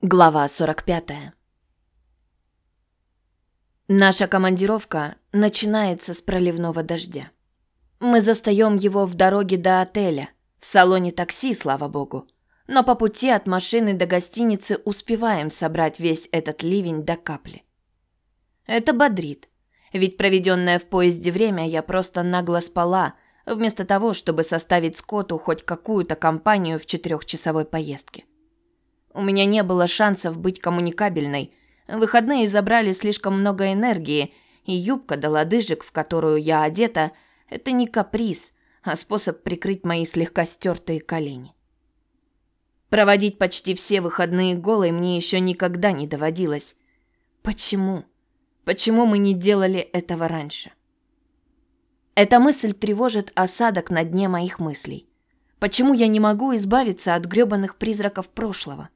Глава 45. Наша командировка начинается с проливного дождя. Мы застаем его в дороге до отеля, в салоне такси, слава богу. Но по пути от машины до гостиницы успеваем собрать весь этот ливень до капли. Это бодрит, ведь проведенное в поезде время я просто нагло спала, вместо того, чтобы составить Скотту хоть какую-то компанию в четырехчасовой поездке. У меня не было шансов быть коммуникабельной. Выходные забрали слишком много энергии, и юбка до лодыжек, в которую я одета, это не каприз, а способ прикрыть мои слегка стертые колени. Проводить почти все выходные голой мне еще никогда не доводилось. Почему? Почему мы не делали этого раньше? Эта мысль тревожит осадок на дне моих мыслей. Почему я не могу избавиться от грёбаных призраков прошлого?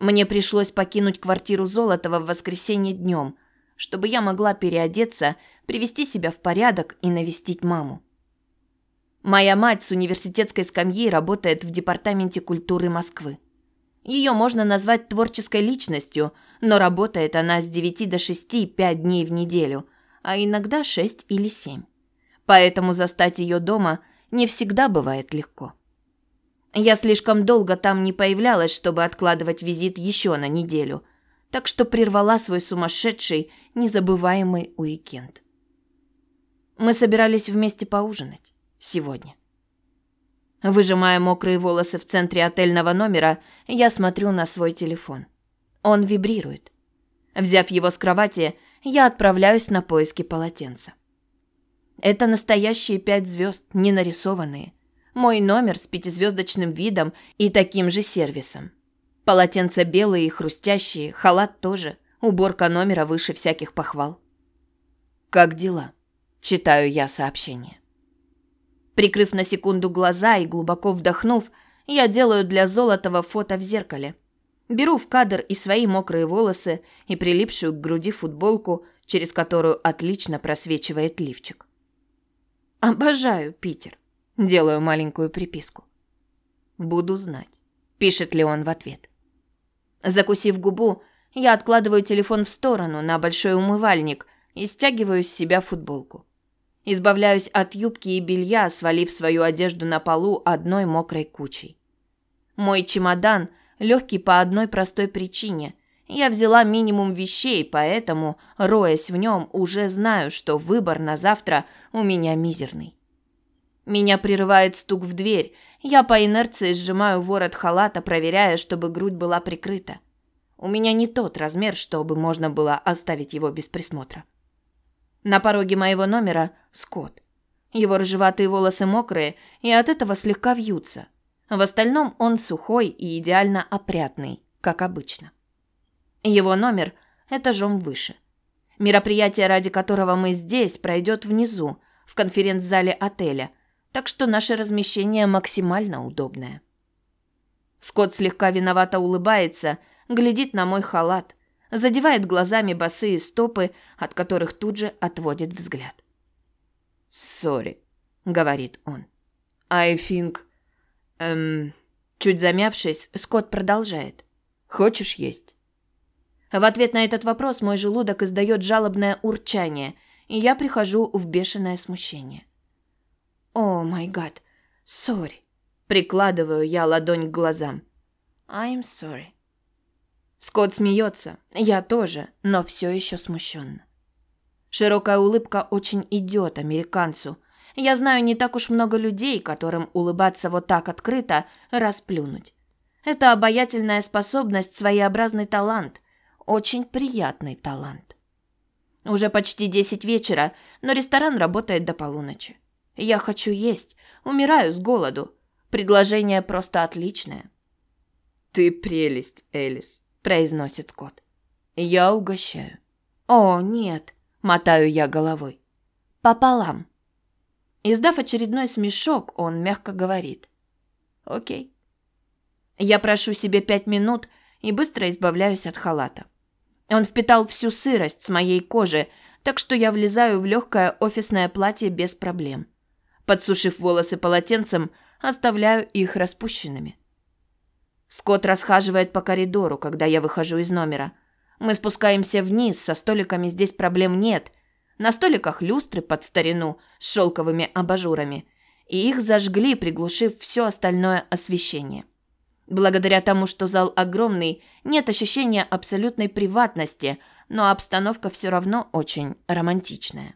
Мне пришлось покинуть квартиру Золотова в воскресенье днем, чтобы я могла переодеться, привести себя в порядок и навестить маму. Моя мать с университетской скамьи работает в департаменте культуры Москвы. Ее можно назвать творческой личностью, но работает она с 9 до 6 5 дней в неделю, а иногда 6 или 7. Поэтому застать ее дома не всегда бывает легко. Я слишком долго там не появлялась, чтобы откладывать визит еще на неделю, так что прервала свой сумасшедший, незабываемый уикенд. Мы собирались вместе поужинать сегодня. Выжимая мокрые волосы в центре отельного номера, я смотрю на свой телефон. Он вибрирует. Взяв его с кровати, я отправляюсь на поиски полотенца. Это настоящие пять звезд, не нарисованные – мой номер с пятизвездочным видом и таким же сервисом. Полотенца белые и хрустящие, халат тоже. Уборка номера выше всяких похвал. «Как дела?» – читаю я сообщение. Прикрыв на секунду глаза и глубоко вдохнув, я делаю для Золотого фото в зеркале. Беру в кадр и свои мокрые волосы, и прилипшую к груди футболку, через которую отлично просвечивает лифчик. Обожаю Питер. Делаю маленькую приписку. Буду знать, пишет ли он в ответ. Закусив губу, я откладываю телефон в сторону на большой умывальник и стягиваю с себя футболку. Избавляюсь от юбки и белья, свалив свою одежду на полу одной мокрой кучей. Мой чемодан легкий по одной простой причине. Я взяла минимум вещей, поэтому, роясь в нем, уже знаю, что выбор на завтра у меня мизерный. Меня прерывает стук в дверь. Я по инерции сжимаю ворот халата, проверяя, чтобы грудь была прикрыта. У меня не тот размер, чтобы можно было оставить его без присмотра. На пороге моего номера Скотт. Его рыжеватые волосы мокрые и от этого слегка вьются. В остальном он сухой и идеально опрятный, как обычно. Его номер этажом выше. Мероприятие, ради которого мы здесь, пройдет внизу, в конференц-зале отеля – так что наше размещение максимально удобное. Скотт слегка виновато улыбается, глядит на мой халат, задевает глазами босые стопы, от которых тут же отводит взгляд. «Сори», — говорит он. «I think...» эм... Чуть замявшись, Скотт продолжает. «Хочешь есть?» В ответ на этот вопрос мой желудок издает жалобное урчание, и я прихожу в бешеное смущение. «О, май гад, сори!» Прикладываю я ладонь к глазам. «I'm sorry». Скотт смеется, я тоже, но все еще смущенно. Широкая улыбка очень идет американцу. Я знаю не так уж много людей, которым улыбаться вот так открыто, расплюнуть. Это обаятельная способность, своеобразный талант. Очень приятный талант. Уже почти десять вечера, но ресторан работает до полуночи. Я хочу есть, умираю с голоду. Предложение просто отличное. Ты прелесть, Элис, произносит Скотт. Я угощаю. О, нет, мотаю я головой. Пополам. Издав очередной смешок, он мягко говорит: "О'кей". Я прошу себе пять минут и быстро избавляюсь от халата. Он впитал всю сырость с моей кожи, так что я влезаю в легкое офисное платье без проблем. Подсушив волосы полотенцем, оставляю их распущенными. Скотт расхаживает по коридору, когда я выхожу из номера. Мы спускаемся вниз, со столиками здесь проблем нет. На столиках люстры под старину с шелковыми абажурами. И их зажгли, приглушив все остальное освещение. Благодаря тому, что зал огромный, нет ощущения абсолютной приватности, но обстановка все равно очень романтичная.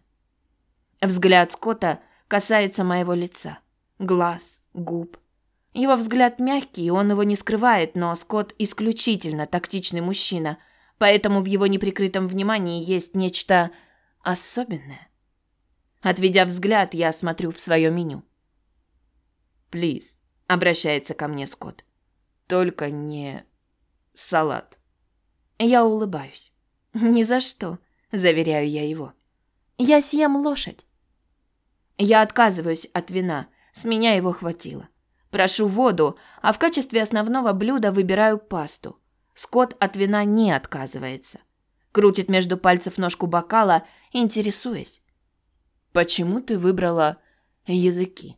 Взгляд Скотта касается моего лица. Глаз, губ. Его взгляд мягкий, и он его не скрывает, но Скотт исключительно тактичный мужчина, поэтому в его неприкрытом внимании есть нечто особенное. Отведя взгляд, я смотрю в свое меню. «Плиз», — обращается ко мне Скотт. «Только не салат». Я улыбаюсь. «Ни за что», — заверяю я его. «Я съем лошадь». Я отказываюсь от вина, с меня его хватило. Прошу воду, а в качестве основного блюда выбираю пасту. Скотт от вина не отказывается. Крутит между пальцев ножку бокала, интересуясь. «Почему ты выбрала языки?»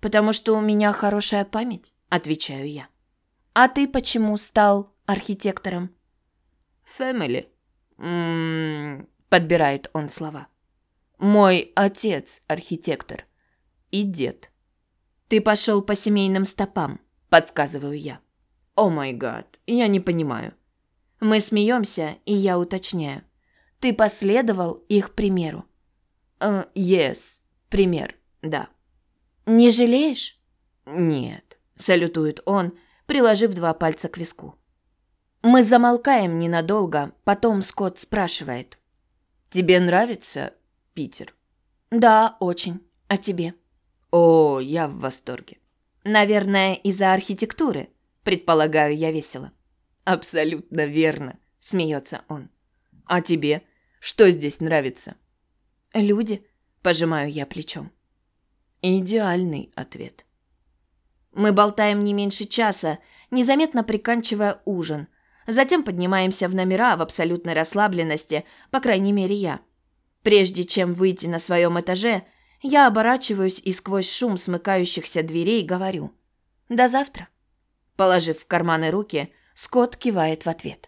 «Потому что у меня хорошая память», — отвечаю я. «А ты почему стал архитектором?» «Фэмили», м-м, подбирает он слова. Мой отец архитектор. И дед. Ты пошел по семейным стопам, подсказываю я. О май гад, я не понимаю. Мы смеемся, и я уточняю. Ты последовал их примеру. Uh, yes, пример, да. Не жалеешь? Нет, салютует он, приложив два пальца к виску. Мы замолкаем ненадолго, потом Скотт спрашивает. «Тебе нравится Питер?» «Да, очень. А тебе?» «О, я в восторге». «Наверное, из-за архитектуры», предполагаю я весело. «Абсолютно верно», – смеется он. «А тебе? Что здесь нравится?» «Люди», – пожимаю я плечом. Идеальный ответ. Мы болтаем не меньше часа, незаметно приканчивая ужин – Затем поднимаемся в номера в абсолютной расслабленности, по крайней мере я. Прежде чем выйти на своем этаже, я оборачиваюсь и сквозь шум смыкающихся дверей говорю «До завтра». Положив в карманы руки, Скотт кивает в ответ.